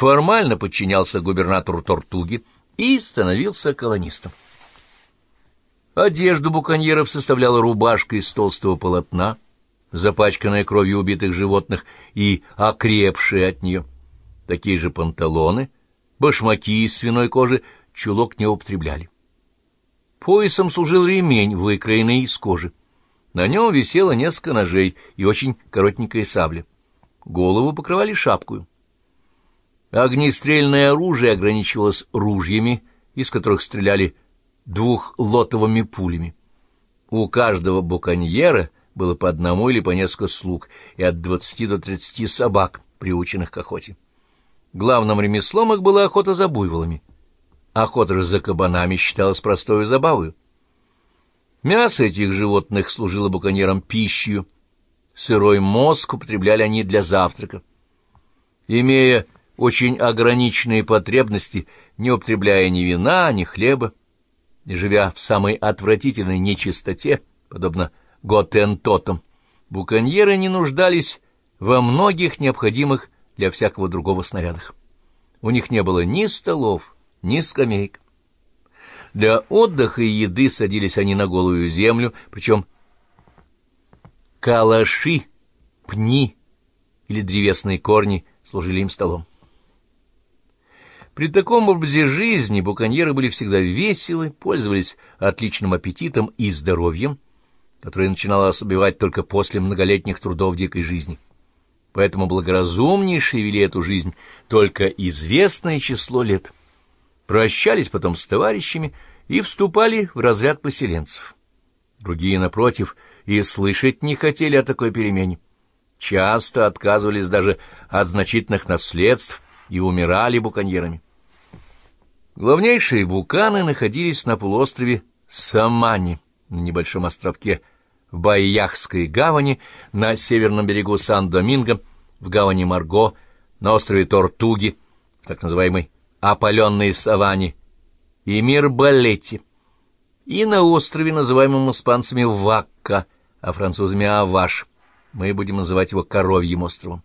формально подчинялся губернатору Тортуги и становился колонистом. Одежду буконьеров составляла рубашка из толстого полотна, запачканная кровью убитых животных и окрепшая от нее. Такие же панталоны, башмаки из свиной кожи чулок не употребляли. Поясом служил ремень, выкроенный из кожи. На нем висело несколько ножей и очень коротенькая сабля. Голову покрывали шапкою. Огнестрельное оружие ограничивалось ружьями, из которых стреляли двухлотовыми пулями. У каждого буконьера было по одному или по несколько слуг и от двадцати до тридцати собак, приученных к охоте. Главным ремеслом их была охота за буйволами. Охота же за кабанами считалась простой забавой. Мясо этих животных служило буконьерам пищей, сырой мозг употребляли они для завтрака. Имея очень ограниченные потребности, не употребляя ни вина, ни хлеба, и живя в самой отвратительной нечистоте, подобно готентотам, буконьеры не нуждались во многих необходимых для всякого другого снарядах. У них не было ни столов, ни скамеек. Для отдыха и еды садились они на голую землю, причем калаши, пни или древесные корни служили им столом. При таком образе жизни буконьеры были всегда веселы, пользовались отличным аппетитом и здоровьем, которое начинало ослабевать только после многолетних трудов дикой жизни. Поэтому благоразумнейшие вели эту жизнь только известное число лет. Прощались потом с товарищами и вступали в разряд поселенцев. Другие, напротив, и слышать не хотели о такой перемене. Часто отказывались даже от значительных наследств и умирали буконьерами. Главнейшие буканы находились на полуострове Самани, на небольшом островке в Байяхской гавани, на северном берегу Сан-Доминго, в гавани Марго, на острове Тортуги, в так называемой опаленной саванне, и Мирбалете, и на острове, называемом испанцами Вакка, а французами Аваш. Мы будем называть его Коровьим островом.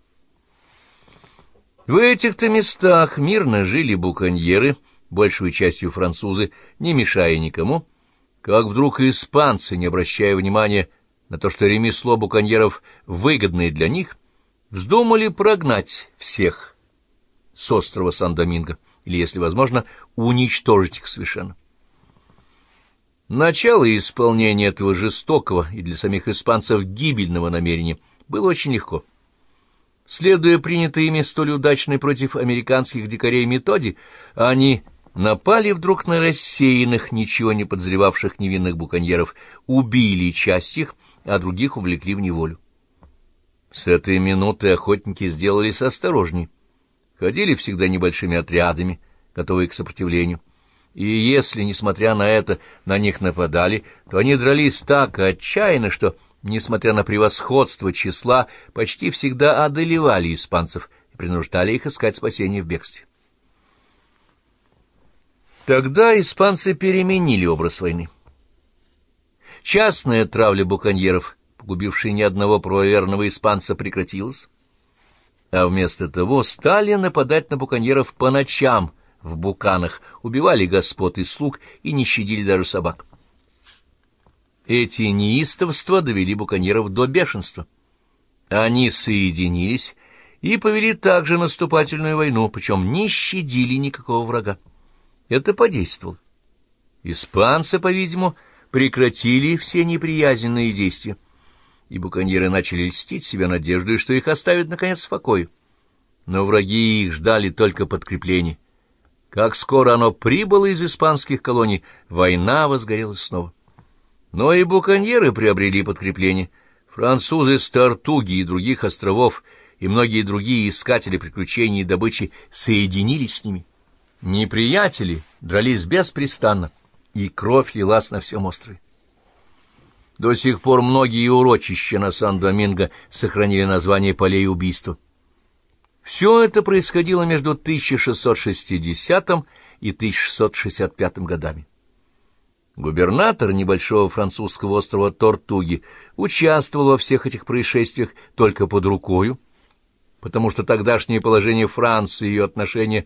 В этих-то местах мирно жили буконьеры, большую частью французы, не мешая никому, как вдруг испанцы, не обращая внимания на то, что ремесло буконьеров выгодное для них, вздумали прогнать всех с острова Сан-Доминго, или, если возможно, уничтожить их совершенно. Начало исполнения этого жестокого и для самих испанцев гибельного намерения было очень легко. Следуя принятой ими столь удачной против американских дикарей методе, они напали вдруг на рассеянных, ничего не подозревавших невинных буконьеров, убили часть их, а других увлекли в неволю. С этой минуты охотники сделались осторожнее. Ходили всегда небольшими отрядами, готовые к сопротивлению. И если, несмотря на это, на них нападали, то они дрались так отчаянно, что, несмотря на превосходство числа, почти всегда одолевали испанцев и принуждали их искать спасение в бегстве. Тогда испанцы переменили образ войны. Частная травля буконьеров, погубившая ни одного правоверного испанца, прекратилась, а вместо того стали нападать на буконьеров по ночам — в буканах, убивали господ и слуг и не щадили даже собак. Эти неистовства довели буконьеров до бешенства. Они соединились и повели также наступательную войну, причем не щадили никакого врага. Это подействовало. Испанцы, по-видимому, прекратили все неприязненные действия, и буконьеры начали льстить себе надеждой, что их оставят, наконец, в покое. Но враги их ждали только подкрепления как скоро оно прибыло из испанских колоний, война возгорелась снова. Но и буконьеры приобрели подкрепление. Французы с Тартуги и других островов и многие другие искатели приключений и добычи соединились с ними. Неприятели дрались беспрестанно, и кровь лилась на всем острове. До сих пор многие урочища на Сан-Доминго сохранили название полей убийства. Все это происходило между 1660 и 1665 годами. Губернатор небольшого французского острова Тортуги участвовал во всех этих происшествиях только под рукою, потому что тогдашнее положение Франции и ее отношения